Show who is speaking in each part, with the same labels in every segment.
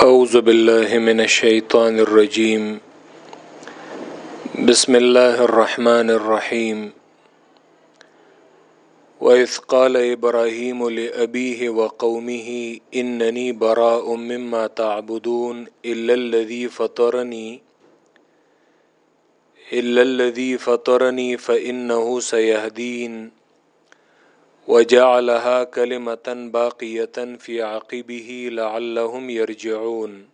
Speaker 1: أعوذ بالله من الشيطان الرجيم. بسم الله الرحمن الرحيم. وإذ قال إبراهيم لأبيه وقومه إنني براء مما تعبدون إلا الذي فطرني، إلا الذي فطرني فإنه سيهدين. وجعلها كلمة باقية في عقبه لعلهم يرجعون.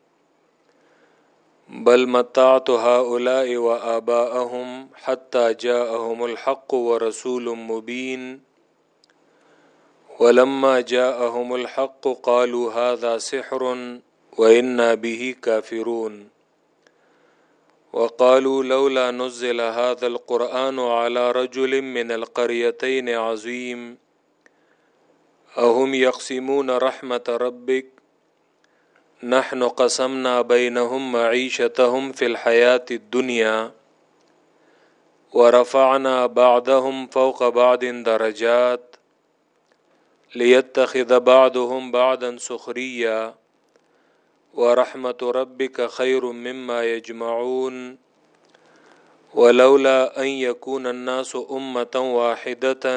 Speaker 1: بل متعت هؤلاء وآباءهم حتى جاءهم الحق ورسول مبين. ولما جاءهم الحق قالوا هذا سحر وإنا به كافرون. وقالوا لولا نزل هذا القرآن على رجل من القريتين عظيم اهم يقسمون رحمة ربك؟ نحن قسمنا بينهم معيشتهم في الحياة الدنيا، ورفعنا بعضهم فوق بعض درجات، ليتخذ بعضهم بعضا سخريا ورحمة ربك خير مما يجمعون. ولولا أن يكون الناس أمة واحدة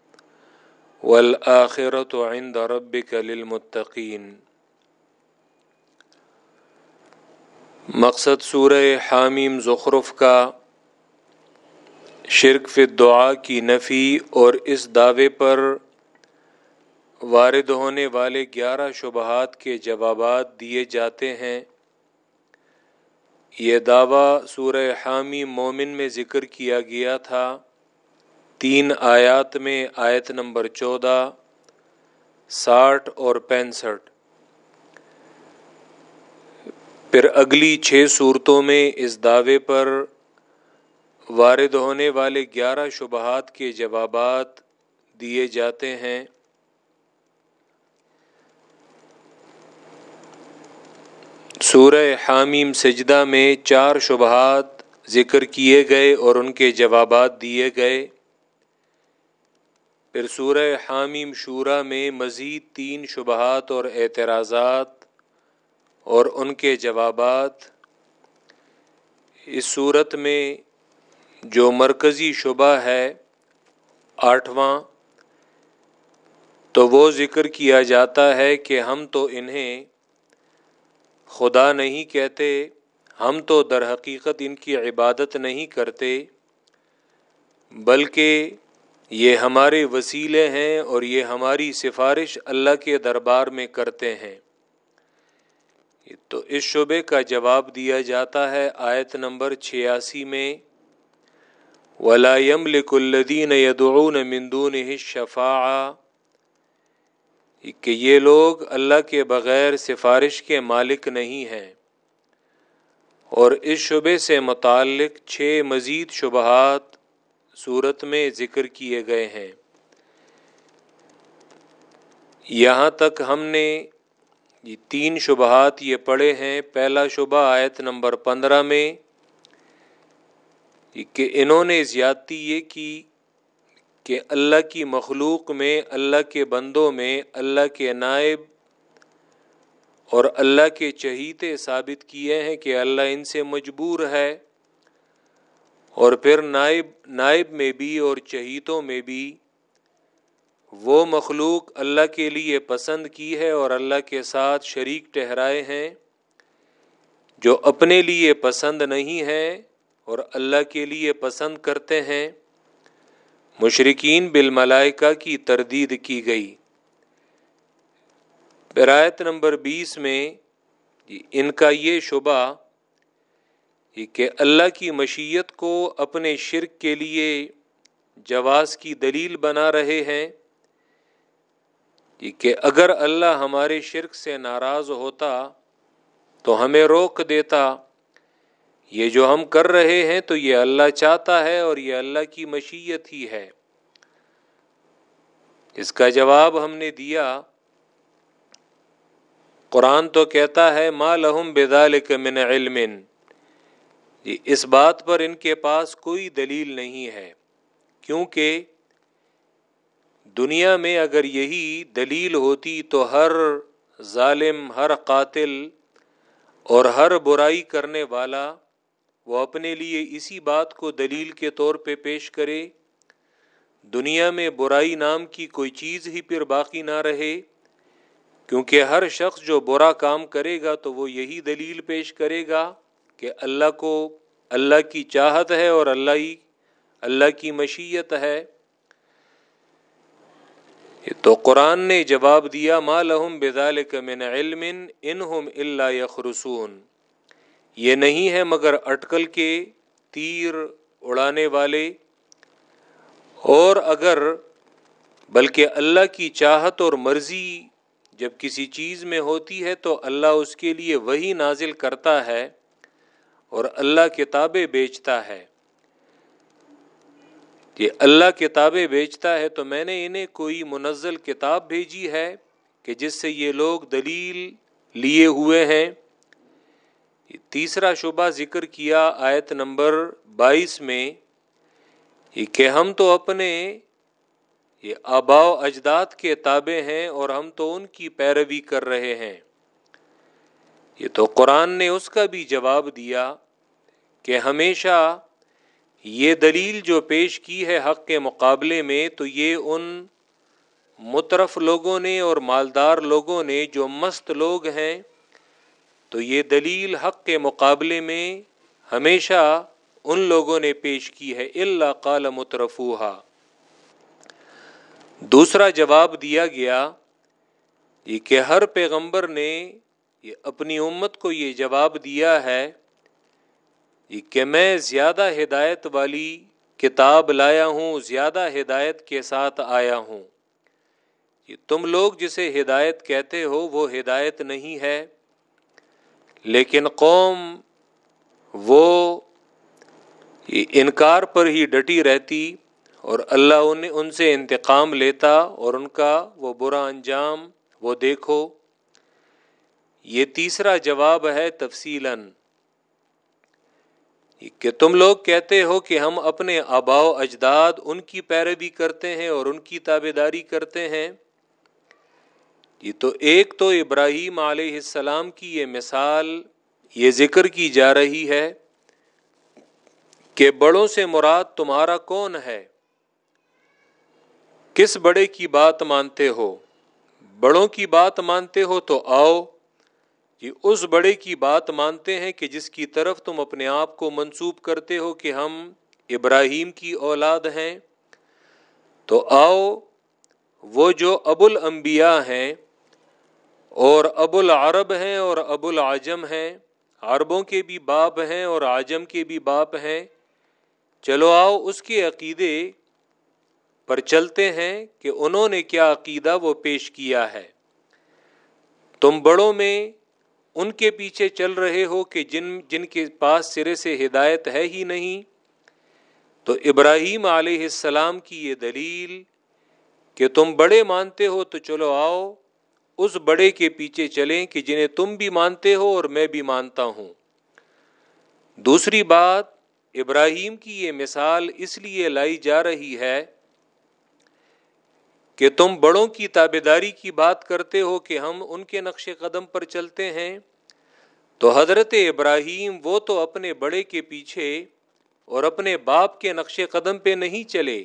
Speaker 1: والآخرة عند ربك للمتقين. مقصد سورہ حامیم زخرف کا شرک فی دعا کی نفی اور اس دعوے پر وارد ہونے والے گیارہ شبہات کے جوابات دیے جاتے ہیں۔ یہ دعویٰ سورہ حامی مومن میں ذکر کیا گیا تھا۔ تین آیات میں آیت نمبر چودہ، ساٹھ اور پینسٹھ۔ پھر اگلی چھ صورتوں میں اس دعوے پر وارد ہونے والے گیارہ شبہات کے جوابات دیے جاتے ہیں۔ سورہ حامیم سجدہ میں چار شبہات ذکر کیے گئے اور ان کے جوابات دیے گئے۔ پھر سورہ حامیم شورا میں مزید تین شبہات اور اعتراضات اور ان کے جوابات۔ اس صورت میں جو مرکزی شبہ ہے آٹھواں، تو وہ ذکر کیا جاتا ہے کہ ہم تو انہیں خدا نہیں کہتے، ہم تو در حقیقت ان کی عبادت نہیں کرتے، بلکہ یہ ہمارے وسیلے ہیں اور یہ ہماری سفارش اللہ کے دربار میں کرتے ہیں۔ تو اس شعبے کا جواب دیا جاتا ہے آیت نمبر چھیاسی میں۔ ولام لکلدین یدعون مندون شفا کہ یہ لوگ اللہ کے بغیر سفارش کے مالک نہیں ہیں۔ اور اس شعبے سے متعلق چھ مزید شبہات صورت میں ذکر کیے گئے ہیں۔ یہاں تک ہم نے یہ تین شبہات یہ پڑھے ہیں۔ پہلا شبہ آیت نمبر پندرہ میں کہ انہوں نے زیادتی یہ کی کہ اللہ کی مخلوق میں، اللہ کے بندوں میں، اللہ کے نائب اور اللہ کے چہیتے ثابت کیے ہیں کہ اللہ ان سے مجبور ہے۔ اور پھر نائب نائب میں بھی اور چہیتوں میں بھی وہ مخلوق اللہ کے لیے پسند کی ہے اور اللہ کے ساتھ شریک ٹہرائے ہیں جو اپنے لیے پسند نہیں ہے اور اللہ کے لیے پسند کرتے ہیں۔ مشرقین بالملائکہ کی تردید کی گئی۔ برایت نمبر بیس میں جی، ان کا یہ شبہ کہ اللہ کی مشیت کو اپنے شرک کے لیے جواز کی دلیل بنا رہے ہیں کہ اگر اللہ ہمارے شرک سے ناراض ہوتا تو ہمیں روک دیتا۔ یہ جو ہم کر رہے ہیں تو یہ اللہ چاہتا ہے اور یہ اللہ کی مشیت ہی ہے۔ اس کا جواب ہم نے دیا۔ قرآن تو کہتا ہے، ما لہم بدال من علم۔ جی اس بات پر ان کے پاس کوئی دلیل نہیں ہے، کیونکہ دنیا میں اگر یہی دلیل ہوتی تو ہر ظالم، ہر قاتل اور ہر برائی کرنے والا وہ اپنے لیے اسی بات کو دلیل کے طور پہ پیش کرے۔ دنیا میں برائی نام کی کوئی چیز ہی پھر باقی نہ رہے، کیونکہ ہر شخص جو برا کام کرے گا تو وہ یہی دلیل پیش کرے گا۔ کہ اللہ کو اللہ کی چاہت ہے اور اللہ ہی اللہ کی مشیت ہے۔ تو قرآن نے جواب دیا، ما لہم بذالک من علم انہم الا یخرسون یہ نہیں ہے مگر اٹکل کے تیر اڑانے والے۔ اور اگر بلکہ اللہ کی چاہت اور مرضی جب کسی چیز میں ہوتی ہے تو اللہ اس کے لیے وہی نازل کرتا ہے۔ اور اللہ کتابیں بیچتا ہے۔ کہ اللہ کتابیں بیچتا ہے تو میں نے انہیں کوئی منزل کتاب بھیجی ہے کہ جس سے یہ لوگ دلیل لیے ہوئے ہیں۔ تیسرا شعبہ ذکر کیا آیت نمبر بائیس میں کہ ہم تو اپنے یہ آبا و اجداد کے تابع ہیں اور ہم تو ان کی پیروی کر رہے ہیں۔ یہ تو قرآن نے اس کا بھی جواب دیا کہ ہمیشہ یہ دلیل جو پیش کی ہے حق کے مقابلے میں، تو یہ ان مترف لوگوں نے اور مالدار لوگوں نے جو مست لوگ ہیں، تو یہ دلیل حق کے مقابلے میں ہمیشہ ان لوگوں نے پیش کی ہے اللہ قال مترفوہا۔ دوسرا جواب دیا گیا یہ کہ ہر پیغمبر نے یہ اپنی امت کو یہ جواب دیا ہے کہ میں زیادہ ہدایت والی کتاب لایا ہوں، زیادہ ہدایت کے ساتھ آیا ہوں۔ یہ تم لوگ جسے ہدایت کہتے ہو، وہ ہدایت نہیں ہے۔ لیکن قوم وہ انکار پر ہی ڈٹی رہتی اور اللہ ان ان سے انتقام لیتا اور ان کا وہ برا انجام وہ دیکھو۔ یہ تیسرا جواب ہے تفصیل کہ تم لوگ کہتے ہو کہ ہم اپنے آبا و اجداد ان کی پیروی کرتے ہیں اور ان کی تابے داری کرتے ہیں۔ یہ تو ایک تو ابراہیم علیہ السلام کی یہ مثال، یہ ذکر کی جا رہی ہے کہ بڑوں سے مراد تمہارا کون ہے۔ کس بڑے کی بات مانتے ہو؟ بڑوں کی بات مانتے ہو تو آؤ۔ یہ اس بڑے کی بات مانتے ہیں کہ جس کی طرف تم اپنے آپ کو منسوب کرتے ہو کہ ہم ابراہیم کی اولاد ہیں، تو آؤ وہ جو ابو الانبیاء ہیں اور ابو العرب ہیں اور ابو العجم ہیں، عربوں کے بھی باپ ہیں اور عجم کے بھی باپ ہیں۔ چلو آؤ اس کے عقیدے پر چلتے ہیں کہ انہوں نے کیا عقیدہ وہ پیش کیا ہے۔ تم بڑوں میں ان کے پیچھے چل رہے ہو کہ جن جن کے پاس سرے سے ہدایت ہے ہی نہیں۔ تو ابراہیم علیہ السلام کی یہ دلیل کہ تم بڑے مانتے ہو تو چلو آؤ، اس بڑے کے پیچھے چلیں کہ جنہیں تم بھی مانتے ہو اور میں بھی مانتا ہوں۔ دوسری بات، ابراہیم کی یہ مثال اس لیے لائی جا رہی ہے کہ تم بڑوں کی تابے داری کی بات کرتے ہو کہ ہم ان کے نقش قدم پر چلتے ہیں۔ تو حضرت ابراہیم وہ تو اپنے بڑے کے پیچھے اور اپنے باپ کے نقش قدم پہ نہیں چلے۔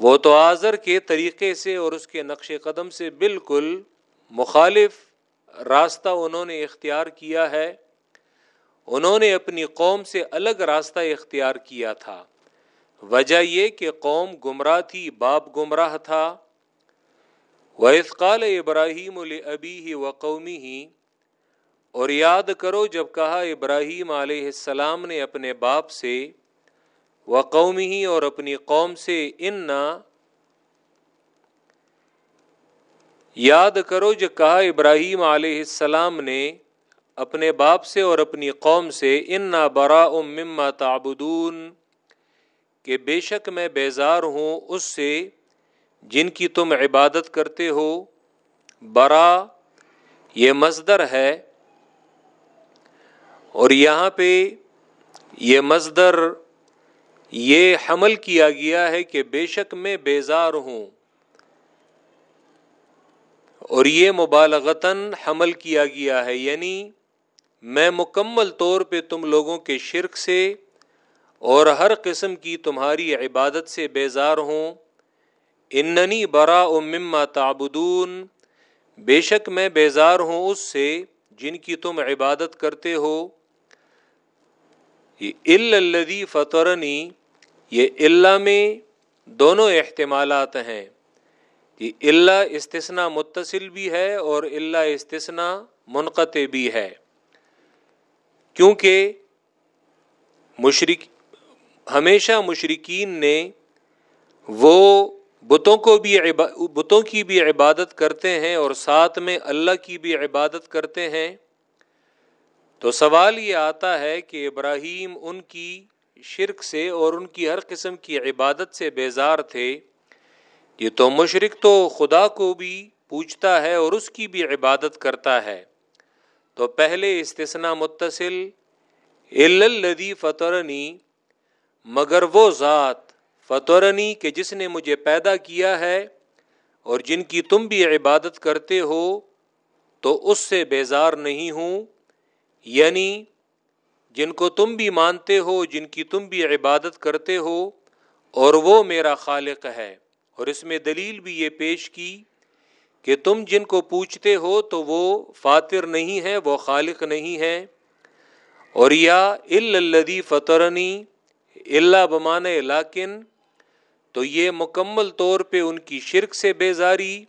Speaker 1: وہ تو آزر کے طریقے سے اور اس کے نقش قدم سے بالکل مخالف راستہ انہوں نے اختیار کیا ہے۔ انہوں نے اپنی قوم سے الگ راستہ اختیار کیا تھا۔ وجہ یہ کہ قوم گمراہ تھی، باپ گمراہ تھا۔ وحقال ابراہیم البی ہی و قومی ہی اور یاد کرو جب کہا ابراہیم علیہ السلام نے اپنے باپ سے و قومی ہی اور اپنی قوم سے ان یاد کرو جو کہا ابراہیم علیہ السلام نے اپنے باپ سے اور اپنی قوم سے ان برا مما تعبدون۔ کہ بے شک میں بیزار ہوں اس سے جن کی تم عبادت کرتے ہو۔ برا یہ مزدر ہے۔ اور یہاں پہ یہ مزدر یہ حمل کیا گیا ہے کہ بے شک میں بیزار ہوں۔ اور یہ مبالغتاً حمل کیا گیا ہے۔ یعنی میں مکمل طور پہ تم لوگوں کے شرک سے اور ہر قسم کی تمہاری عبادت سے بیزار ہوں۔ اننی برا و مما تعبدون، بے شک میں بیزار ہوں اس سے جن کی تم عبادت کرتے ہو۔ یہ الدی فطرنی، یہ اللہ میں دونوں احتمالات ہیں۔ یہ اللہ استثنا متصل بھی ہے اور اللہ استثنا منقطع بھی ہے۔ کیونکہ مشرق ہمیشہ مشرقین نے وہ بتوں کو بھی بتوں کی بھی عبادت کرتے ہیں اور ساتھ میں اللہ کی بھی عبادت کرتے ہیں، تو سوال یہ آتا ہے کہ ابراہیم ان کی شرک سے اور ان کی ہر قسم کی عبادت سے بیزار تھے۔ یہ تو مشرق تو خدا کو بھی پوچھتا ہے اور اس کی بھی عبادت کرتا ہے۔ تو پہلے استثنا متصل الدی فطرنی مگر وہ ذات فطرنی کہ جس نے مجھے پیدا کیا ہے اور جن کی تم بھی عبادت کرتے ہو تو اس سے بیزار نہیں ہوں یعنی جن کو تم بھی مانتے ہو، جن کی تم بھی عبادت کرتے ہو، اور وہ میرا خالق ہے۔ اور اس میں دلیل بھی یہ پیش کی کہ تم جن کو پوچھتے ہو تو وہ فاتر نہیں ہے، وہ خالق نہیں ہے۔ اور یا الدی فطرنی اللہ بمان لاکن تو یہ مکمل طور پہ ان کی شرک سے بیزاری،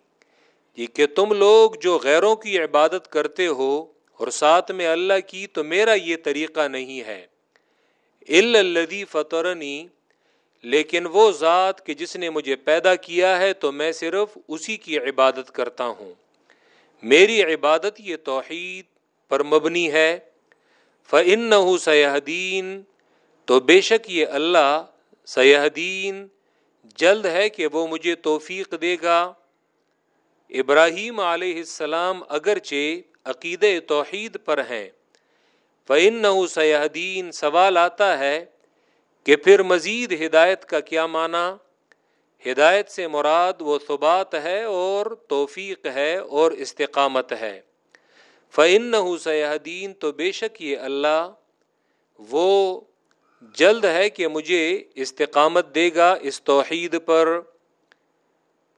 Speaker 1: یہ کہ تم لوگ جو غیروں کی عبادت کرتے ہو اور ساتھ میں اللہ کی، تو میرا یہ طریقہ نہیں ہے۔ الدی فطرنی، لیکن وہ ذات کہ جس نے مجھے پیدا کیا ہے، تو میں صرف اسی کی عبادت کرتا ہوں۔ میری عبادت یہ توحید پر مبنی ہے۔ فن سیاحدین تو بے شک یہ اللہ سیاحدین جلد ہے کہ وہ مجھے توفیق دے گا۔ ابراہیم علیہ السلام اگرچہ عقید توحید پر ہیں فعن سیاحدین سوال آتا ہے کہ پھر مزید ہدایت کا کیا معنی؟ ہدایت سے مراد وہ ثبات ہے اور توفیق ہے اور استقامت ہے۔ فعن سیاحدین تو بے شک یہ اللہ وہ جلد ہے کہ مجھے استقامت دے گا اس توحید پر،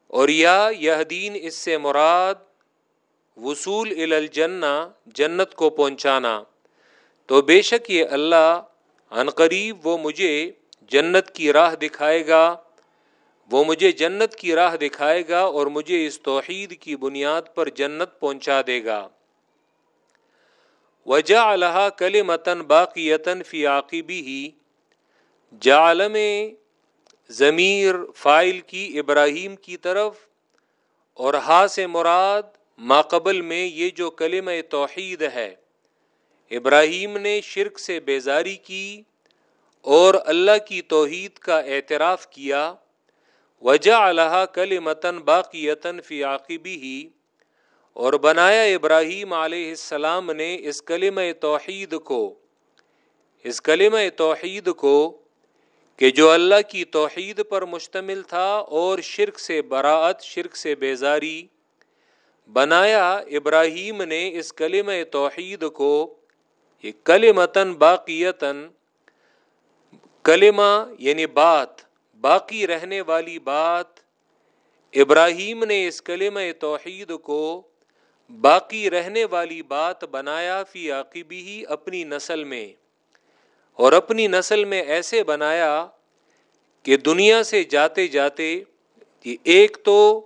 Speaker 1: اور یا یہ دین اس سے مراد وصول الجنا جنت کو پہنچانا۔ تو بے شک یہ اللہ عنقریب وہ مجھے جنت کی راہ دکھائے گا، وہ مجھے جنت کی راہ دکھائے گا اور مجھے اس توحید کی بنیاد پر جنت پہنچا دے گا۔ وجہ اللہ کل متن باقیتن فی عقیبی ہی جالم ضمیر فائل کی ابراہیم کی طرف اور ہا سے مراد ماقبل میں یہ جو کلم توحید ہے، ابراہیم نے شرک سے بیزاری کی اور اللہ کی توحید کا اعتراف کیا وجہ اللہ کل متن باقیتن فی عقبی ہی اور بنایا ابراہیم علیہ السلام نے اس کلم توحید کو، اس کلم توحید کو کہ جو اللہ کی توحید پر مشتمل تھا اور شرک سے براعت، شرک سے بیزاری بنایا، ابراہیم نے اس کلم توحید کو، یہ کلمتن باقیتن کلمہ یعنی بات، باقی رہنے والی بات، ابراہیم نے اس کلم توحید کو باقی رہنے والی بات بنایا فی عقبی ہی اپنی نسل میں۔ اور اپنی نسل میں ایسے بنایا کہ دنیا سے جاتے جاتے ایک تو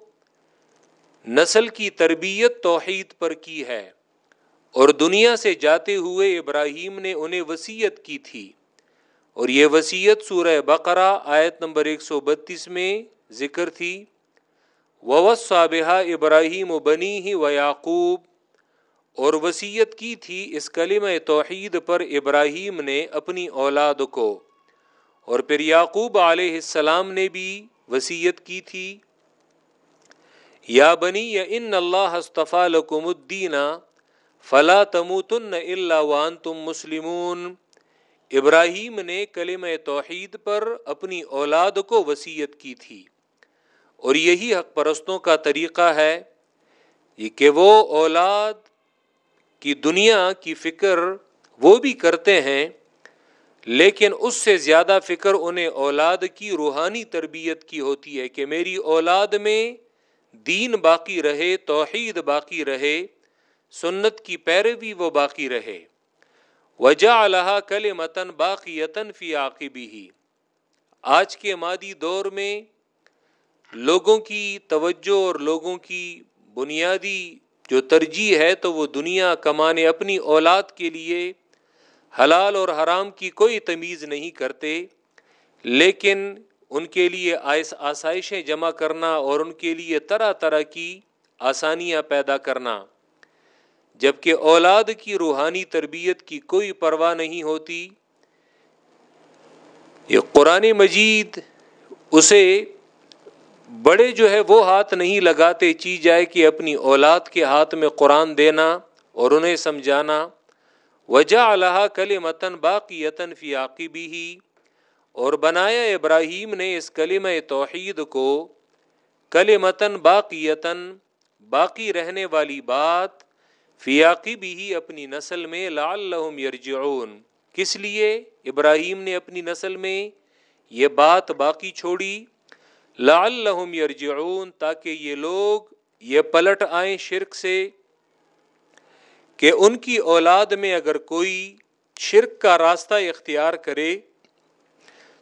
Speaker 1: نسل کی تربیت توحید پر کی ہے اور دنیا سے جاتے ہوئے ابراہیم نے انہیں وسیعت کی تھی۔ اور یہ وسیعت سورہ بقرہ آیت نمبر ایک سو بتیس میں ذکر تھی۔ ووس صابحہ ابراہیم و بنی ہی و یعقوب اور وسیعت کی تھی اس کلم توحید پر ابراہیم نے اپنی اولاد کو۔ اور پھر یعقوب علیہ السلام نے بھی وسیعت کی تھی۔ یا بنی یا ان اللہ استفا لکم الدین، فلا تموتن اللہ وان تم مسلمون۔ ابراہیم نے کلم توحید پر اپنی اولاد کو وسیعت کی تھی۔ اور یہی حق پرستوں کا طریقہ ہے کہ وہ اولاد کی دنیا کی فکر وہ بھی کرتے ہیں، لیکن اس سے زیادہ فکر انہیں اولاد کی روحانی تربیت کی ہوتی ہے کہ میری اولاد میں دین باقی رہے، توحید باقی رہے، سنت کی پیروی وہ باقی رہے۔ وجہ اللہ کل متن باقی یتن فی عقبی ہی آج کے مادی دور میں لوگوں کی توجہ اور لوگوں کی بنیادی جو ترجیح ہے تو وہ دنیا کمانے اپنی اولاد کے لیے حلال اور حرام کی کوئی تمیز نہیں کرتے، لیکن ان کے لیے آسائشیں جمع کرنا اور ان کے لیے طرح طرح کی آسانیاں پیدا کرنا۔ جبکہ اولاد کی روحانی تربیت کی کوئی پرواہ نہیں ہوتی، یہ قرآن مجید اسے بڑے جو ہے وہ ہاتھ نہیں لگاتے، چی جائے کہ اپنی اولاد کے ہاتھ میں قرآن دینا اور انہیں سمجھانا۔ وجہ اللہ کل متن باقی یتن فی عقبی ہی اور بنایا ابراہیم نے اس کلم توحید کو کل متن باقی یتن باقی رہنے والی بات فی عقبی ہی اپنی نسل میں لال یرجعون۔ کس لیے؟ ابراہیم نے اپنی نسل میں یہ بات باقی چھوڑی۔ لعلہم یرجعون، تاکہ یہ لوگ یہ پلٹ آئیں شرک سے، کہ ان کی اولاد میں اگر کوئی شرک کا راستہ اختیار کرے،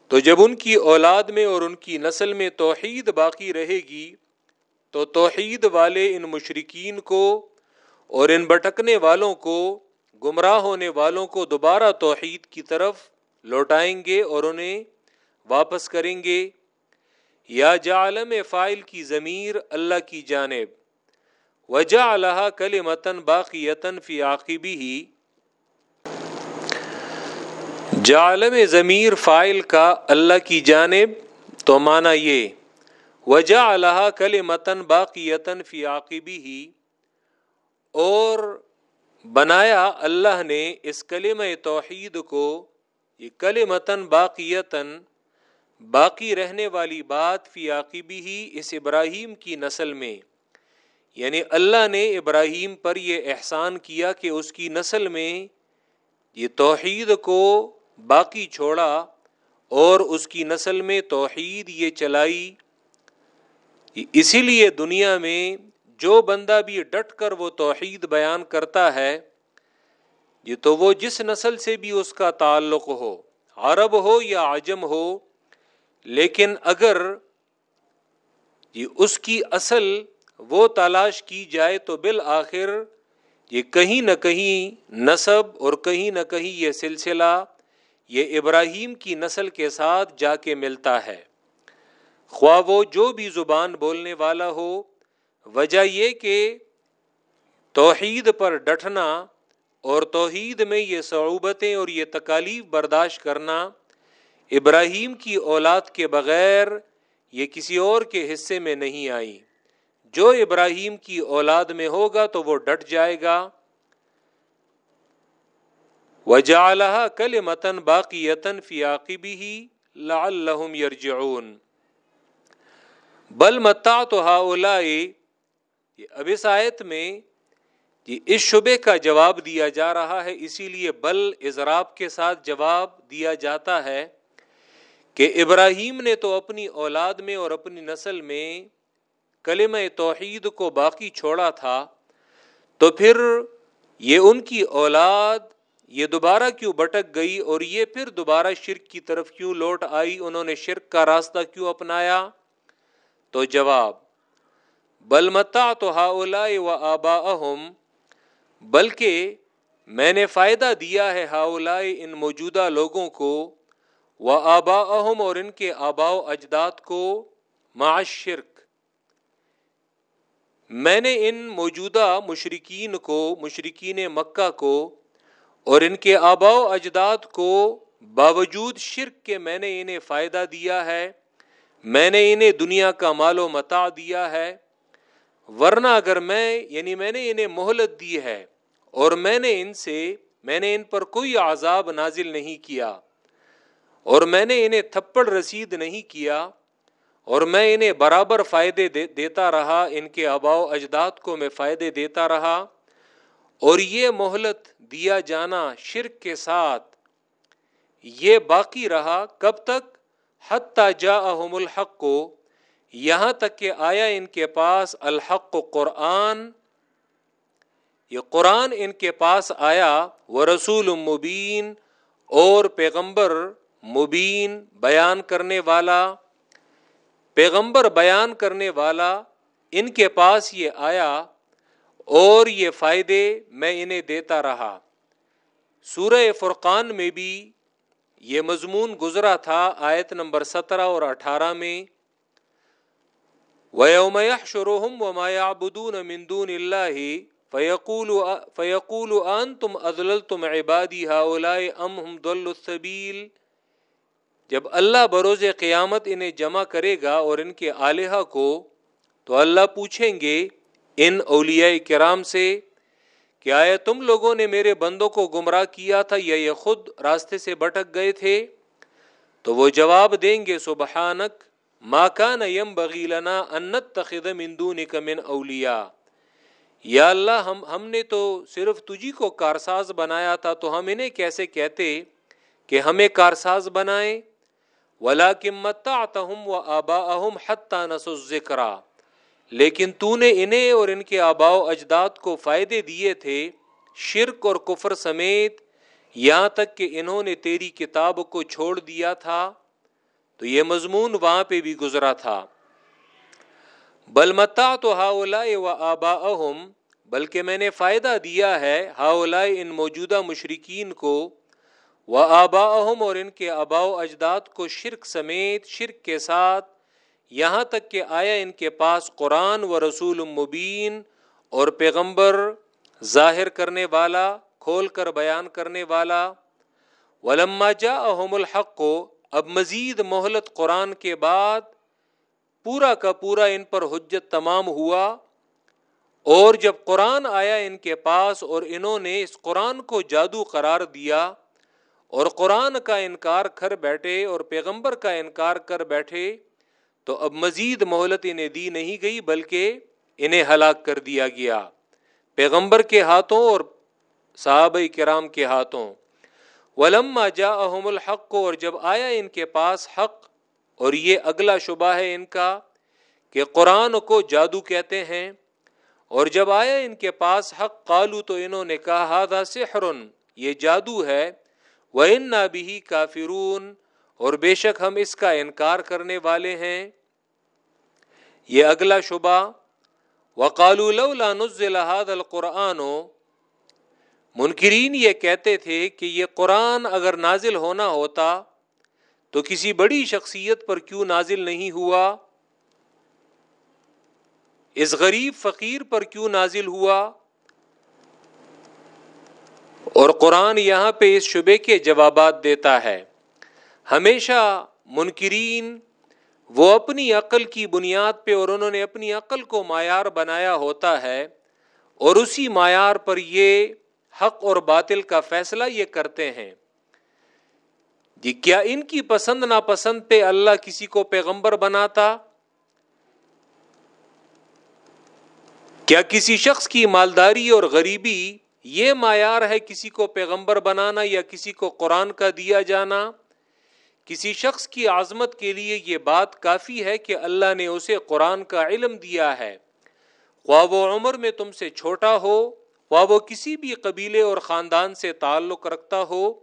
Speaker 1: تو جب ان کی اولاد میں اور ان کی نسل میں توحید باقی رہے گی، تو توحید والے ان مشرقین کو اور ان بٹکنے والوں کو، گمراہ ہونے والوں کو دوبارہ توحید کی طرف لوٹائیں گے اور انہیں واپس کریں گے۔ یا جعلم فائل کی ضمیر اللہ کی جانب. وجہ اللہ کل متن باقی یتن فی عقبی ہی جعلم ضمیر فائل کا اللہ کی جانب، تو مانا یہ وجہ اللہ کل متن باقی یتن فی عقبی ہی اور بنایا اللہ نے اس کلم توحید کو، یہ کل متن باقیتن باقی رہنے والی بات فی عقیبی ہی اس ابراہیم کی نسل میں۔ یعنی اللہ نے ابراہیم پر یہ احسان کیا کہ اس کی نسل میں یہ توحید کو باقی چھوڑا اور اس کی نسل میں توحید یہ چلائی۔ اسی لیے دنیا میں جو بندہ بھی ڈٹ کر وہ توحید بیان کرتا ہے، یہ تو وہ جس نسل سے بھی اس کا تعلق ہو، عرب ہو یا عجم ہو لیکن اگر یہ اس کی اصل وہ تلاش کی جائے تو بالآخر یہ کہیں نہ کہیں نصب اور کہیں نہ کہیں یہ سلسلہ یہ ابراہیم کی نسل کے ساتھ جا کے ملتا ہے۔ خواہ وہ جو بھی زبان بولنے والا ہو، وجہ یہ کہ توحید پر ڈٹنا اور توحید میں یہ صعوبتیں اور یہ تکالیف برداشت کرنا ابراہیم کی اولاد کے بغیر یہ کسی اور کے حصے میں نہیں آئی۔ جو ابراہیم کی اولاد میں ہوگا تو وہ ڈٹ جائے گا۔ وجہ کل متن باقی یتن فیاقبی ہی لعلہم یرجعون بل متا تو ہا اب اس آیت میں یہ اس شبے کا جواب دیا جا رہا ہے، اسی لیے بل اضراب کے ساتھ جواب دیا جاتا ہے۔ کہ ابراہیم نے تو اپنی اولاد میں اور اپنی نسل میں کلم توحید کو باقی چھوڑا تھا، تو پھر یہ ان کی اولاد یہ دوبارہ کیوں بٹک گئی اور یہ پھر دوبارہ شرک کی طرف کیوں لوٹ آئی؟ انہوں نے شرک کا راستہ کیوں اپنایا؟ تو جواب، بل متا تو ہا و آبا بلکہ میں نے فائدہ دیا ہے ہا ان موجودہ لوگوں کو وہ آبا اہم اور ان کے آبا و اجداد کو معاشرک میں نے ان موجودہ مشرقین کو مشرقین مکہ کو اور ان کے آبا و اجداد کو باوجود شرک کے میں نے انہیں فائدہ دیا ہے، میں نے انہیں دنیا کا مال و متا دیا ہے۔ ورنہ اگر میں یعنی میں نے انہیں مہلت دی ہے اور میں نے ان سے، میں نے ان پر کوئی عذاب نازل نہیں کیا۔ اور میں نے انہیں تھپڑ رسید نہیں کیا اور میں انہیں برابر فائدے دیتا رہا، ان کے آباؤ اجداد کو میں فائدے دیتا رہا اور یہ مہلت دیا جانا شرک کے ساتھ یہ باقی رہا۔ کب تک؟ حتیٰ جا احم الحق کو یہاں تک کہ آیا ان کے پاس الحق و قرآن۔ یہ قرآن ان کے پاس آیا وہ رسول مبین اور پیغمبر مبین بیان کرنے والا، پیغمبر بیان کرنے والا، ان کے پاس یہ آیا اور یہ فائدے میں انہیں دیتا رہا۔ سورہ فرقان میں بھی یہ مضمون گزرا تھا، آیت نمبر سترہ اور اٹھارہ میں۔ وَيَوْمَ يَحْشُرُهُمْ وَمَا يَعْبُدُونَ مِن دُونِ اللَّهِ فَيَقُولُ فَيَقُولُ أَنْتُمْ أَذْلَلْتُمْ عِبَادِي هَؤُلَاءِ أَمْ هُمْ ضَلُّوا السَّبِيلِ جب اللہ بروز قیامت انہیں جمع کرے گا اور ان کے آلیہ کو، تو اللہ پوچھیں گے، ان اولیاء کرام سے کہ آیا تم لوگوں نے میرے بندوں کو گمراہ کیا تھا یا یہ خود راستے سے بٹک گئے تھے؟ تو وہ جواب دیں گے، سبحانک، ما کان یم بغیلنا انت تخد مندون کمن اولیا یا اللہ، ہم ہم نے تو صرف تجھی کو کارساز بنایا تھا، تو ہم انہیں کیسے کہتے کہ ہمیں کارساز بنائیں؟ ولا کمت ہم و آبا اہم حتہ ذکر لیکن تو نے انہیں اور ان کے آبا و اجداد کو فائدے دیے تھے شرک اور کفر سمیت۔ یہاں تک کہ انہوں نے تیری کتاب کو چھوڑ دیا تھا، تو یہ مضمون وہاں پہ بھی گزرا تھا۔ بل متا تو ہاؤلا و آبا اہم بلکہ میں نے فائدہ دیا ہے ہاؤلا ان موجودہ مشرقین کو۔ و آبا اہم اور ان کے آبا و اجداد کو شرک سمیت شرک کے ساتھ، یہاں تک کہ آیا ان کے پاس قرآن و رسول مبین اور پیغمبر ظاہر کرنے والا، کھول کر بیان کرنے والا۔ ولما جا احم الحق کو اب مزید مہلت قرآن کے بعد پورا کا پورا ان پر حجت تمام ہوا۔ اور جب قرآن آیا ان کے پاس اور انہوں نے اس قرآن کو جادو قرار دیا اور قرآن کا انکار کر بیٹھے اور پیغمبر کا انکار کر بیٹھے تو اب مزید مہلت انہیں دی نہیں گئی، بلکہ انہیں ہلاک کر دیا گیا۔ پیغمبر کے ہاتھوں اور صحابہ کرام کے ہاتھوں۔ ولما جا احم الحق کو اور جب آیا ان کے پاس حق، اور یہ اگلا شبہ ہے ان کا کہ قرآن کو جادو کہتے ہیں۔ اور جب آیا ان کے پاس حق قالو تو انہوں نے کہا ہادا سحرن یہ جادو ہے۔ وہ ان نہ بھی کافرون اور بے شک ہم اس کا انکار کرنے والے ہیں۔ یہ اگلا شبہ وقالو لولا نزل هذا القرآن۔ منکرین یہ کہتے تھے کہ یہ قرآن اگر نازل ہونا ہوتا تو کسی بڑی شخصیت پر کیوں نازل نہیں ہوا؟ اس غریب فقیر پر کیوں نازل ہوا؟ اور قرآن یہاں پہ اس شبے کے جوابات دیتا ہے۔ ہمیشہ منکرین وہ اپنی عقل کی بنیاد پہ اور انہوں نے اپنی عقل کو معیار بنایا ہوتا ہے اور اسی معیار پر یہ حق اور باطل کا فیصلہ یہ کرتے ہیں۔ جی کیا ان کی پسند ناپسند پہ اللہ کسی کو پیغمبر بناتا؟ کیا کسی شخص کی مالداری اور غریبی یہ معیار ہے کسی کو پیغمبر بنانا یا کسی کو قرآن کا دیا جانا۔ کسی شخص کی عظمت کے لیے یہ بات کافی ہے کہ اللہ نے اسے قرآن کا علم دیا ہے۔ خواہ وہ عمر میں تم سے چھوٹا ہو، خواہ وہ کسی بھی قبیلے اور خاندان سے تعلق رکھتا ہو،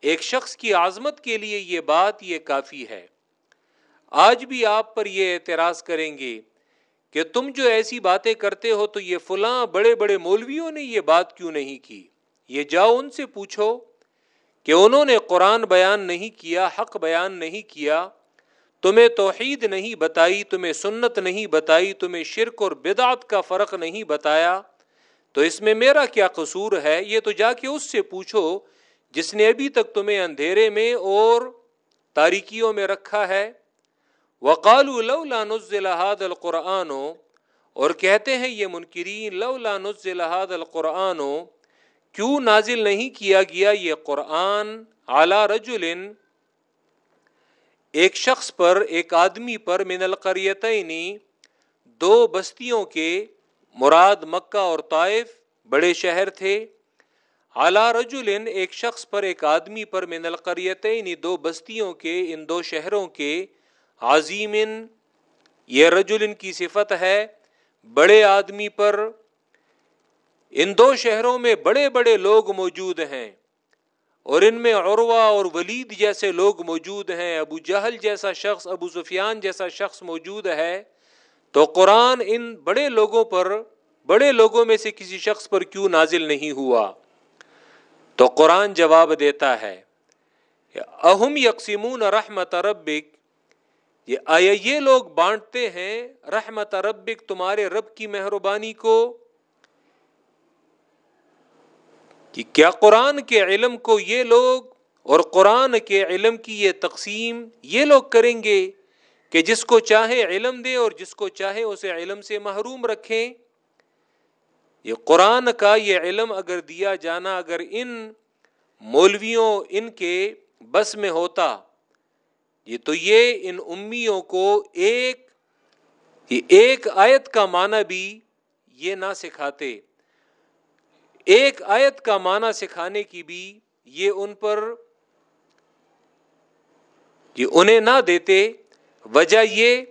Speaker 1: ایک شخص کی عظمت کے لیے یہ بات یہ کافی ہے۔ آج بھی آپ پر یہ اعتراض کریں گے کہ تم جو ایسی باتیں کرتے ہو تو یہ فلاں بڑے بڑے مولویوں نے یہ بات کیوں نہیں کی؟ یہ جاؤ ان سے پوچھو کہ انہوں نے قرآن بیان نہیں کیا، حق بیان نہیں کیا، تمہیں توحید نہیں بتائی، تمہیں سنت نہیں بتائی، تمہیں شرک اور بدعت کا فرق نہیں بتایا۔ تو اس میں میرا کیا قصور ہے؟ یہ تو جا کے اس سے پوچھو جس نے ابھی تک تمہیں اندھیرے میں اور تاریکیوں میں رکھا ہے۔ وقال هذا القرآن، اور کہتے ہیں یہ منکرین لولا نزل هذا القرآن، کیوں نازل نہیں کیا گیا یہ قرآن اعلی رجل؟ ایک شخص پر، ایک آدمی پر من القریتین، دو بستیوں کے مراد مکہ اور طائف بڑے شہر تھے۔ اعلی رجل، ایک شخص پر، ایک آدمی پر من القریتین، دو بستیوں کے، ان دو شہروں کے عظیم یہ رجل کی صفت ہے، بڑے آدمی پر، ان دو شہروں میں بڑے بڑے لوگ موجود ہیں، اور ان میں عروا اور ولید جیسے لوگ موجود ہیں، ابو جہل جیسا شخص، ابو سفیان جیسا شخص موجود ہے، تو قرآن ان بڑے لوگوں پر، بڑے لوگوں میں سے کسی شخص پر کیوں نازل نہیں ہوا؟ تو قرآن جواب دیتا ہے، اہم یکسیمون رحمت ربک یہ آیا یہ لوگ بانٹتے ہیں رحمت ربک تمہارے رب کی مہربانی کو کہ کیا قرآن کے علم کو یہ لوگ اور قرآن کے علم کی یہ تقسیم یہ لوگ کریں گے کہ جس کو چاہے علم دے اور جس کو چاہے اسے علم سے محروم رکھیں؟ یہ قرآن کا یہ علم اگر دیا جانا، اگر ان مولویوں، ان کے بس میں ہوتا یہ تو یہ ان امیوں کو ایک ایک آیت کا معنی بھی یہ نہ سکھاتے۔ ایک آیت کا معنی سکھانے کی بھی یہ ان پر یہ انہیں نہ دیتے۔ وجہ یہ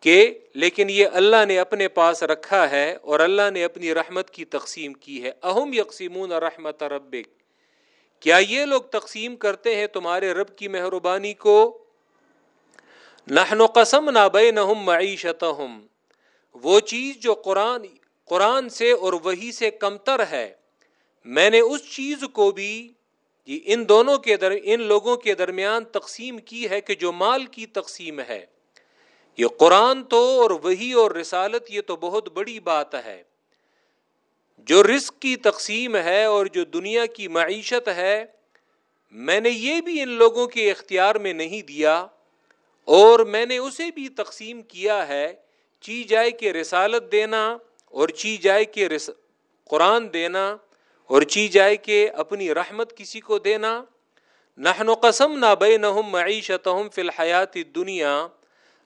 Speaker 1: کہ لیکن یہ اللہ نے اپنے پاس رکھا ہے اور اللہ نے اپنی رحمت کی تقسیم کی ہے۔ اہم یکسیمون رحمت ربک۔ کیا یہ لوگ تقسیم کرتے ہیں تمہارے رب کی مہربانی کو؟ نحن قسم نہ بے نہ وہ چیز جو قرآن قرآن سے اور وہی سے کمتر ہے۔ میں نے اس چیز کو بھی یہ ان دونوں کے در، ان لوگوں کے درمیان تقسیم کی ہے کہ جو مال کی تقسیم ہے۔ یہ قرآن تو اور وہی اور رسالت یہ تو بہت بڑی بات ہے۔ جو رزق کی تقسیم ہے اور جو دنیا کی معیشت ہے، میں نے یہ بھی ان لوگوں کے اختیار میں نہیں دیا۔ اور میں نے اسے بھی تقسیم کیا ہے، چی جائے کہ رسالت دینا اور چی جائے کہ رس، قرآن دینا اور چی جائے کہ اپنی رحمت کسی کو دینا۔ نحن قسم نہ بے نہ معیشت فی الحیات دنیا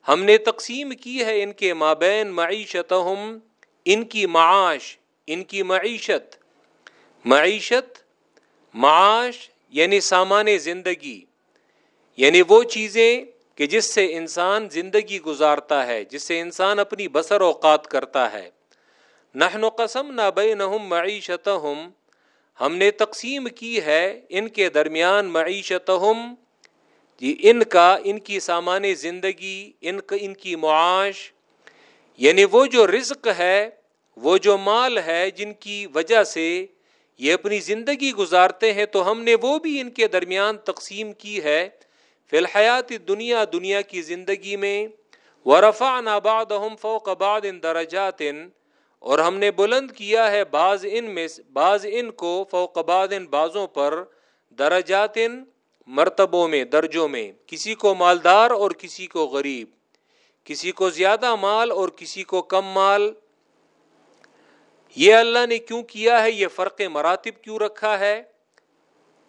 Speaker 1: ہم نے تقسیم کی ہے ان کے مابین معیشت ان کی معاش، ان کی معیشت۔ معیشت، معاش یعنی سامان زندگی۔ یعنی وہ چیزیں کہ جس سے انسان زندگی گزارتا ہے، جس سے انسان اپنی بسر اوقات کرتا ہے۔ نحن قسم نہ بے نہ معیشت ہم نے تقسیم کی ہے ان کے درمیان معیشت جی ان کا، ان کی سامان زندگی، ان کا، ان کی معاش یعنی وہ جو رزق ہے، وہ جو مال ہے جن کی وجہ سے یہ اپنی زندگی گزارتے ہیں، تو ہم نے وہ بھی ان کے درمیان تقسیم کی ہے۔ فی الحیات دنیا دنیا کی زندگی میں ورفا ناباد فوق بعد ان درجات، اور ہم نے بلند کیا ہے بعض ان میں، بعض ان کو فوق بعد ان بازوں پر درجات، مرتبوں میں، درجوں میں۔ کسی کو مالدار اور کسی کو غریب۔ کسی کو زیادہ مال اور کسی کو کم مال۔ یہ اللہ نے کیوں کیا ہے؟ یہ فرق مراتب کیوں رکھا ہے؟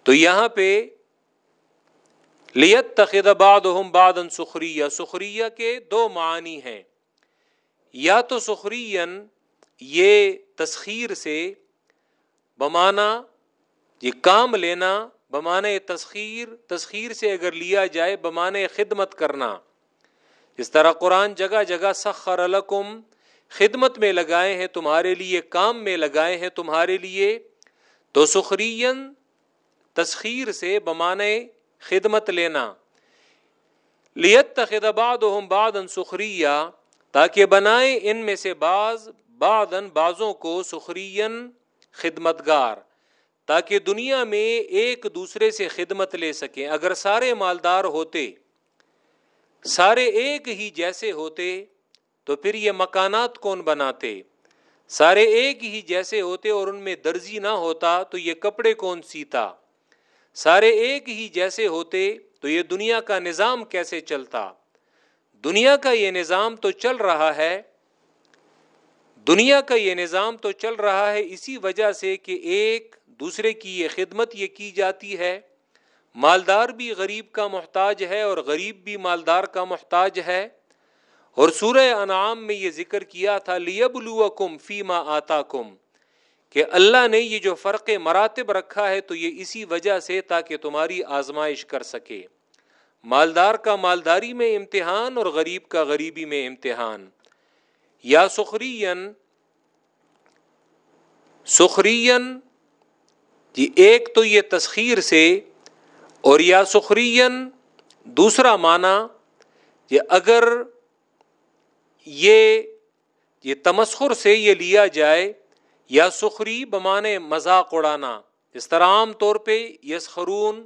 Speaker 1: تو یہاں پہ لیت تخد باد باد سخریہ سخریہ کے دو معنی ہیں۔ یا تو سخرین یہ تسخیر سے بمانا، یہ کام لینا، بمانے تسخیر تسخیر سے اگر لیا جائے، بمانے خدمت کرنا۔ اس طرح قرآن جگہ جگہ سخر الکم خدمت میں لگائے ہیں، تمہارے لیے کام میں لگائے ہیں، تمہارے لیے، تو سخرین تسخیر سے بمانے خدمت لینا. لیت بعد بعد سخریہ تاکہ بنائے ان میں سے بعض بعض بازوں کو سخرین خدمتگار، تاکہ دنیا میں ایک دوسرے سے خدمت لے سکیں۔ اگر سارے مالدار ہوتے، سارے ایک ہی جیسے ہوتے، تو پھر یہ مکانات کون بناتے؟ سارے ایک ہی جیسے ہوتے اور ان میں درزی نہ ہوتا، تو یہ کپڑے کون سیتا؟ سارے ایک ہی جیسے ہوتے تو یہ دنیا کا نظام کیسے چلتا؟ دنیا کا یہ نظام تو چل رہا ہے، دنیا کا یہ نظام تو چل رہا ہے اسی وجہ سے کہ ایک دوسرے کی یہ خدمت یہ کی جاتی ہے۔ مالدار بھی غریب کا محتاج ہے اور غریب بھی مالدار کا محتاج ہے۔ اور سورہ انعام میں یہ ذکر کیا تھا، لیبلوکم فیما آتا کم کہ اللہ نے یہ جو فرق مراتب رکھا ہے تو یہ اسی وجہ سے تاکہ تمہاری آزمائش کر سکے۔ مالدار کا مالداری میں امتحان اور غریب کا غریبی میں امتحان۔ یا سخرین سخرین جی ایک تو یہ تسخیر سے اور یا سخرین دوسرا معنی یہ اگر یہ یہ تمسخر سے یہ لیا جائے یا سخری بمانے مذاق اڑانا۔ اس طرح عام طور پہ یس خرون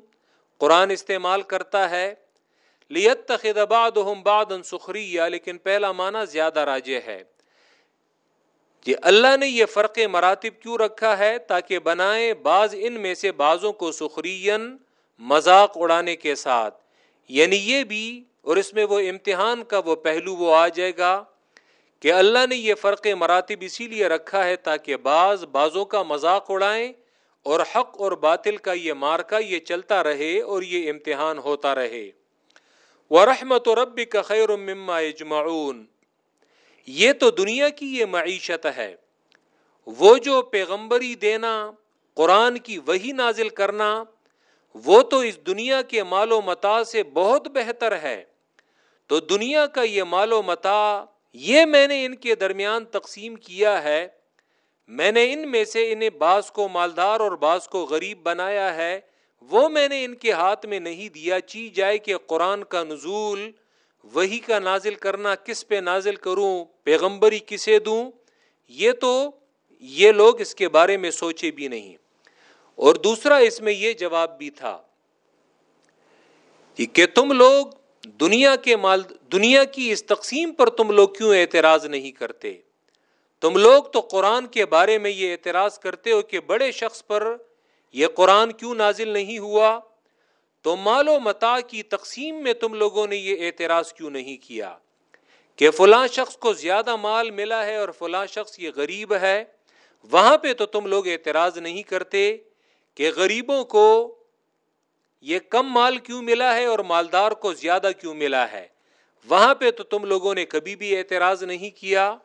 Speaker 1: قرآن استعمال کرتا ہے۔ لیت بعد بعضا سخری یا لیکن پہلا معنی زیادہ راجے ہے۔ جی اللہ نے یہ فرق مراتب کیوں رکھا ہے؟ تاکہ بنائے بعض ان میں سے بعضوں کو سخرین مذاق اڑانے کے ساتھ۔ یعنی یہ بھی، اور اس میں وہ امتحان کا وہ پہلو وہ آ جائے گا۔ کہ اللہ نے یہ فرق مراتب اسی لیے رکھا ہے تاکہ بعض بعضوں کا مذاق اڑائیں اور حق اور باطل کا یہ مارکا یہ چلتا رہے اور یہ امتحان ہوتا رہے۔ وہ رحمت و رب کا خیر مما اجمعون یہ تو دنیا کی یہ معیشت ہے۔ وہ جو پیغمبری دینا، قرآن کی وہی نازل کرنا، وہ تو اس دنیا کے مال و متا سے بہت بہتر ہے۔ تو دنیا کا یہ مال و متا یہ میں نے ان کے درمیان تقسیم کیا ہے۔ میں نے ان میں سے انہیں بعض کو مالدار اور بعض کو غریب بنایا ہے۔ وہ میں نے ان کے ہاتھ میں نہیں دیا۔ چی جائے کہ قرآن کا نزول وہی کا نازل کرنا کس پہ نازل کروں؟ پیغمبری کسے دوں؟ یہ تو یہ لوگ اس کے بارے میں سوچے بھی نہیں۔ اور دوسرا اس میں یہ جواب بھی تھا کہ تم لوگ دنیا کے مال، دنیا کی اس تقسیم پر تم لوگ کیوں اعتراض نہیں کرتے؟ تم لوگ تو قرآن کے بارے میں یہ اعتراض کرتے ہو کہ بڑے شخص پر یہ قرآن کیوں نازل نہیں ہوا؟ تو مال و متا کی تقسیم میں تم لوگوں نے یہ اعتراض کیوں نہیں کیا؟ کہ فلاں شخص کو زیادہ مال ملا ہے اور فلاں شخص یہ غریب ہے؟ وہاں پہ تو تم لوگ اعتراض نہیں کرتے کہ غریبوں کو یہ کم مال کیوں ملا ہے اور مالدار کو زیادہ کیوں ملا ہے؟ وہاں پہ تو تم لوگوں نے کبھی بھی اعتراض نہیں کیا۔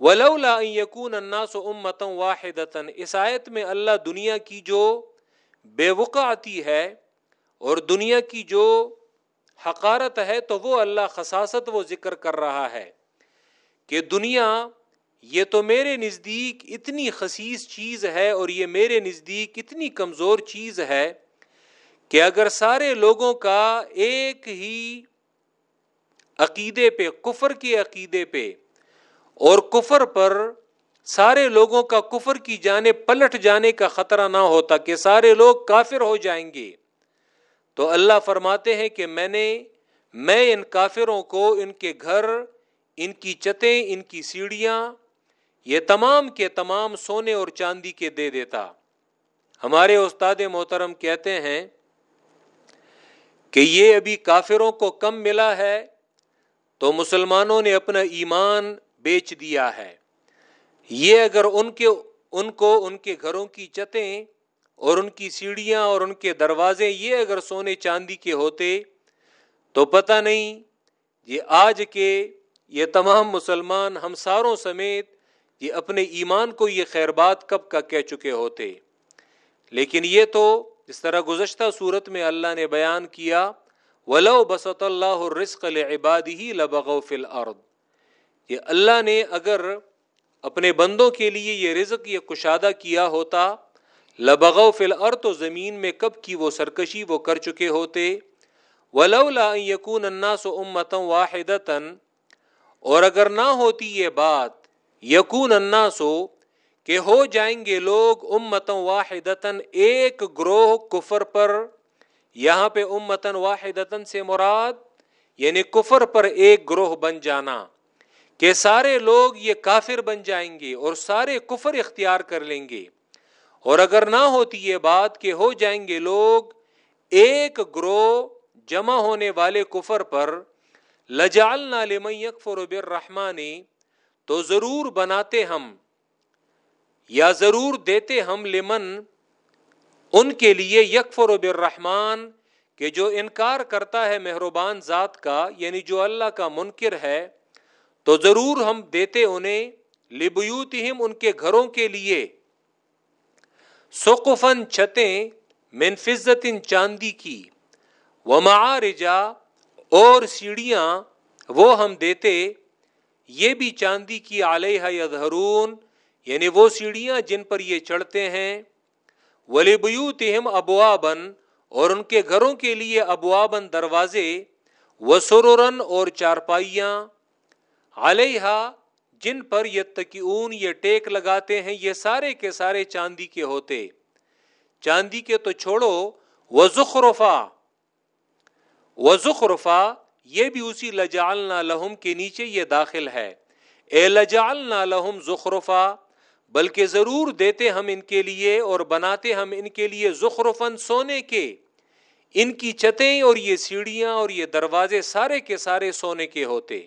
Speaker 1: ولولا یقون الناس امتا واحد عیسائیت میں اللہ دنیا کی جو بے وقعتی ہے اور دنیا کی جو حقارت ہے تو وہ اللہ خصاصت وہ ذکر کر رہا ہے کہ دنیا یہ تو میرے نزدیک اتنی خصیص چیز ہے اور یہ میرے نزدیک اتنی کمزور چیز ہے کہ اگر سارے لوگوں کا ایک ہی عقیدے پہ، کفر کے عقیدے پہ، اور کفر پر سارے لوگوں کا کفر کی جانے پلٹ جانے کا خطرہ نہ ہوتا کہ سارے لوگ کافر ہو جائیں گے، تو اللہ فرماتے ہیں کہ میں نے، میں ان کافروں کو، ان کے گھر، ان کی چتیں ان کی سیڑھیاں، یہ تمام کے تمام سونے اور چاندی کے دے دیتا۔ ہمارے استاد محترم کہتے ہیں کہ یہ ابھی کافروں کو کم ملا ہے، تو مسلمانوں نے اپنا ایمان بیچ دیا ہے۔ یہ اگر ان کے، ان کو، ان کے گھروں کی چتیں اور ان کی سیڑھیاں اور ان کے دروازے یہ اگر سونے چاندی کے ہوتے، تو پتہ نہیں یہ آج کے یہ تمام مسلمان ہم ساروں سمیت یہ اپنے ایمان کو یہ خیر بات کب کا کہہ چکے ہوتے۔ لیکن یہ تو جس طرح گزشتہ صورت میں اللہ نے بیان کیا، ولو بسط اللہ رزق عبادی لبغ فل یہ اللہ نے اگر اپنے بندوں کے لیے یہ رزق یہ کشادہ کیا ہوتا لبغو فل ار تو زمین میں کب کی وہ سرکشی وہ کر چکے ہوتے؟ ولولا یقون الناس امتم واحد اور اگر نہ ہوتی یہ بات یقون الناس کہ ہو جائیں گے لوگ امتم واحد ایک گروہ کفر پر۔ یہاں پہ امتن واحد سے مراد یعنی کفر پر ایک گروہ بن جانا۔ کہ سارے لوگ یہ کافر بن جائیں گے اور سارے کفر اختیار کر لیں گے۔ اور اگر نہ ہوتی یہ بات کہ ہو جائیں گے لوگ ایک گروہ جمع ہونے والے کفر پر لجال نالم یکفر برحمانی تو ضرور بناتے ہم۔ یا ضرور دیتے ہم لمن ان کے لیے یکفر و بررحمان کہ جو انکار کرتا ہے مہربان ذات کا یعنی جو اللہ کا منکر ہے، تو ضرور ہم دیتے انہیں لبیوت ان کے گھروں کے لیے۔ سقفن چھتیں منفزت چاندی کی۔ وہ معارجا اور سیڑھیاں وہ ہم دیتے، یہ بھی چاندی کی علیہ یظہرون۔ یعنی وہ سیڑھیاں جن پر یہ چڑھتے ہیں ولی بیوتہم ابوابن اور ان کے گھروں کے لیے ابوابن دروازے و سرورن اور چارپائیاں علیہ جن پر یہ تکیون یہ ٹیک لگاتے ہیں، یہ سارے کے سارے چاندی کے ہوتے۔ چاندی کے تو چھوڑو وہ زخرفا وہ زخرفا یہ بھی اسی لجالنا لہم کے نیچے یہ داخل ہے۔ اے لجالنا لہم زخرفا بلکہ ضرور دیتے ہم ان کے لیے اور بناتے ہم ان کے لیے زخرفن سونے کے۔ ان کی چتیں اور یہ سیڑھیاں اور یہ دروازے سارے کے سارے سونے کے ہوتے۔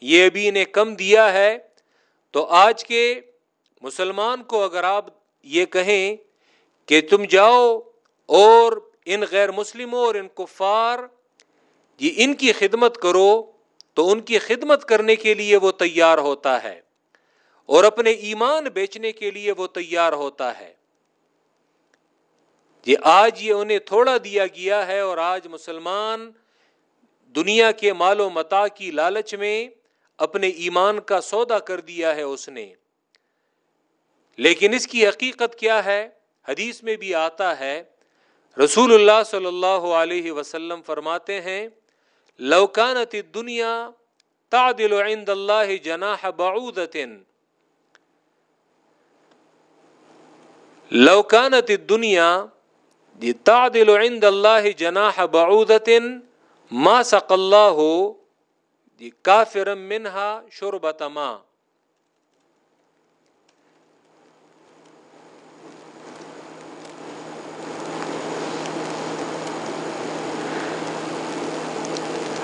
Speaker 1: یہ ابھی انہیں کم دیا ہے۔ تو آج کے مسلمان کو اگر آپ یہ کہیں کہ تم جاؤ اور ان غیر مسلموں اور ان کفار، یہ ان کی خدمت کرو تو ان کی خدمت کرنے کے لیے وہ تیار ہوتا ہے۔ اور اپنے ایمان بیچنے کے لیے وہ تیار ہوتا ہے۔ یہ آج یہ انہیں تھوڑا دیا گیا ہے اور آج مسلمان دنیا کے مال و متا کی لالچ میں اپنے ایمان کا سودا کر دیا ہے اس نے۔ لیکن اس کی حقیقت کیا ہے؟ حدیث میں بھی آتا ہے۔ رسول اللہ صلی اللہ علیہ وسلم فرماتے ہیں لوکانت دنیا تعدل عند اللہ جناح بعودت لوکانت دنیا تعدل عند اللہ جناح بعودت ما سق اللہ کافر منہا شربت ما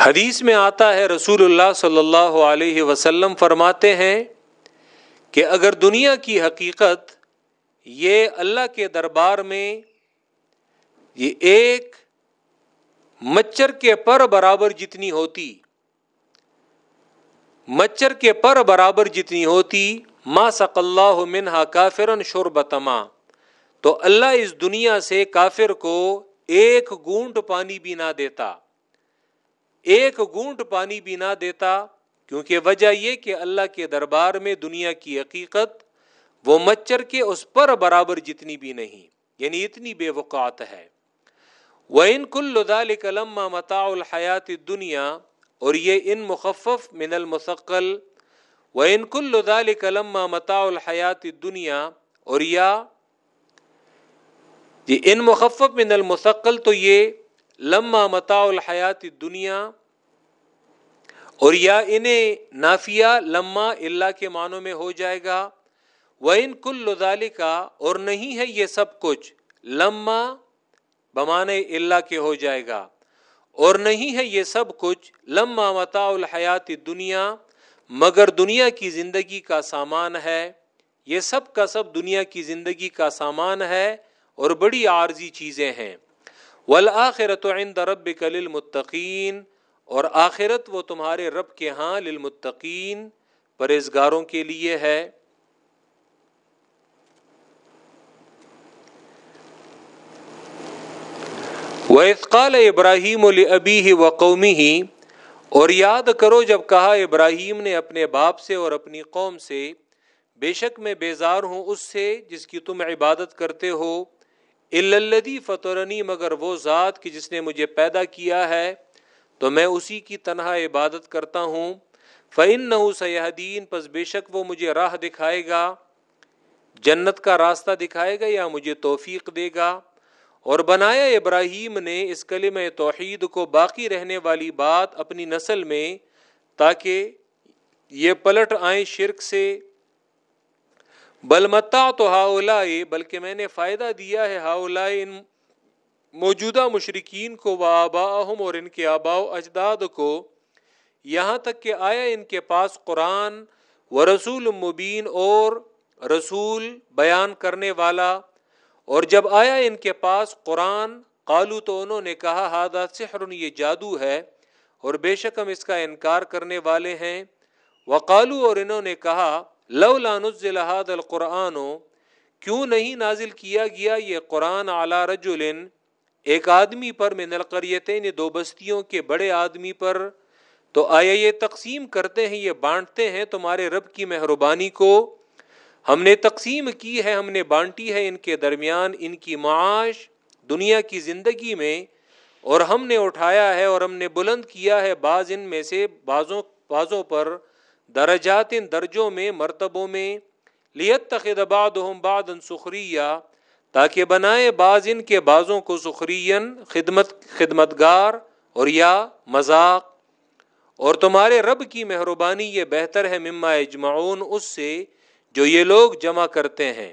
Speaker 1: حدیث میں آتا ہے، رسول اللہ صلی اللہ علیہ وسلم فرماتے ہیں کہ اگر دنیا کی حقیقت یہ اللہ کے دربار میں یہ ایک مچھر کے پر برابر جتنی ہوتی، مچھر کے پر برابر جتنی ہوتی، ما سق اللہ منہا کافرن شربتما، تو اللہ اس دنیا سے کافر کو ایک گونٹ پانی بھی نہ دیتا۔ ایک گونٹ پانی بھی نہ دیتا، کیونکہ وجہ یہ کہ اللہ کے دربار میں دنیا کی حقیقت وہ مچھر کے اس پر برابر جتنی بھی نہیں یعنی اتنی بے وقات ہے۔ وہ ان کل کلم متا الحیات دنیا اور یہ ان مخفف من المثقل۔ و ان کل کلم متا الحیات دنیا اور یا جی ان مخفف من المثقل تو یہ لما متا الحیات دنیا اور یا انہیں نافیہ لما اللہ کے معنوں میں ہو جائے گا۔ وہ ان کل کا اور نہیں ہے یہ سب کچھ، لما، بمانے اللہ کے ہو جائے گا۔ اور نہیں ہے یہ سب کچھ، لما متا الحیات دنیا مگر دنیا کی زندگی کا سامان ہے۔ یہ سب کا سب دنیا کی زندگی کا سامان ہے، اور بڑی عارضی چیزیں ہیں۔ والآخرت عند ربک للمتقین اور آخرت وہ تمہارے رب کے ہاں للمتقین پرہزگاروں کے لیے ہے۔ وہ اطقال ابراہیم ابی و قومی ہی اور یاد کرو جب کہا ابراہیم نے اپنے باپ سے اور اپنی قوم سے، بے شک میں بیزار ہوں اس سے جس کی تم عبادت کرتے ہو الدی فطرنی مگر وہ ذات کی جس نے مجھے پیدا کیا ہے، تو میں اسی کی تنہا عبادت کرتا ہوں۔ فعن نہ سیاحدین پس بے شک وہ مجھے راہ دکھائے گا۔ جنت کا راستہ دکھائے گا یا مجھے توفیق دے گا۔ اور بنایا ابراہیم نے اس کلم توحید کو باقی رہنے والی بات اپنی نسل میں، تاکہ یہ پلٹ آئیں شرک سے۔ بلمتا تو ہاؤ بلکہ میں نے فائدہ دیا ہے ہاؤ ان موجودہ مشرقین کو و آبا اور ان کے آبا و اجداد کو۔ یہاں تک کہ آیا ان کے پاس قرآن و رسول مبین اور رسول بیان کرنے والا اور جب آیا ان کے پاس قرآن، قالو تو انہوں نے کہا ہادہ سحر، یہ جادو ہے اور بے شک ہم اس کا انکار کرنے والے ہیں۔ وقالو اور انہوں نے کہا لو لانز الحاد القرآن، کیوں نہیں نازل کیا گیا یہ قرآن اعلی رجول ایک آدمی پر من القریتین دو بستیوں کے بڑے آدمی پر۔ تو آیا یہ تقسیم کرتے ہیں، یہ بانٹتے ہیں تمہارے رب کی مہربانی کو۔ ہم نے تقسیم کی ہے، ہم نے بانٹی ہے ان کے درمیان ان کی معاش دنیا کی زندگی میں، اور ہم نے اٹھایا ہے اور ہم نے بلند کیا ہے بعض ان میں سے بعضوں بعضوں پر درجات ان درجوں میں، مرتبوں میں۔ لیت بعضهم بعضا سخریہ تاکہ بنائے بعض ان کے بعضوں کو سخرین، خدمت، خدمتگار اور یا مذاق۔ اور تمہارے رب کی مہربانی یہ بہتر ہے، مما اجمعون اس سے جو یہ لوگ جمع کرتے ہیں۔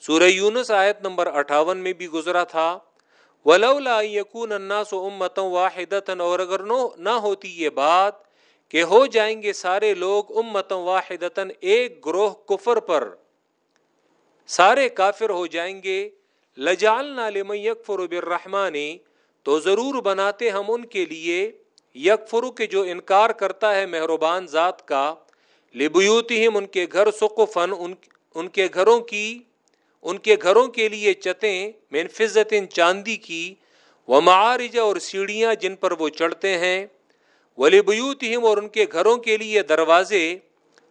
Speaker 1: سورہ یونس آیت نمبر اٹھاون میں بھی گزرا تھا۔ ولولا یقون الناس امتوں واحد اور اگر نہ ہوتی یہ بات کہ ہو جائیں گے سارے لوگ امتوں واحد ایک گروہ کفر پر سارے کافر ہو جائیں گے۔ لجال نالم یکفر بالرحمانی تو ضرور بناتے ہم ان کے لیے۔ یکفرو کے جو انکار کرتا ہے مہربان ذات کا۔ لبیوتہم، ان کے گھر سقفن ان ان کے گھروں کی، ان کے گھروں کے لیے چتیں من فزت چاندی کی وہ معارجہ اور سیڑھیاں جن پر وہ چڑھتے ہیں ولی بیوتہم اور ان کے گھروں کے لیے دروازے،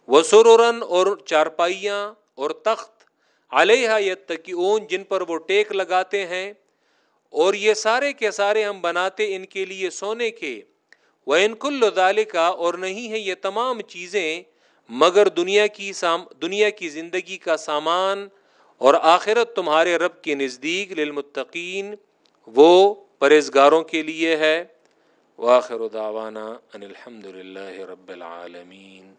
Speaker 1: و سرورن اور چارپائیاں، اور تخت علیہ یتقیون جن پر وہ ٹیک لگاتے ہیں، اور یہ سارے کے سارے ہم بناتے ان کے لیے سونے کے وہ ان کل کا اور نہیں ہے یہ تمام چیزیں مگر دنیا کی سام، دنیا کی زندگی کا سامان اور آخرت تمہارے رب کے نزدیک للمتقین، وہ پرہزگاروں کے لیے ہے۔ واخر دعوانا ان الحمد للہ رب العالمین۔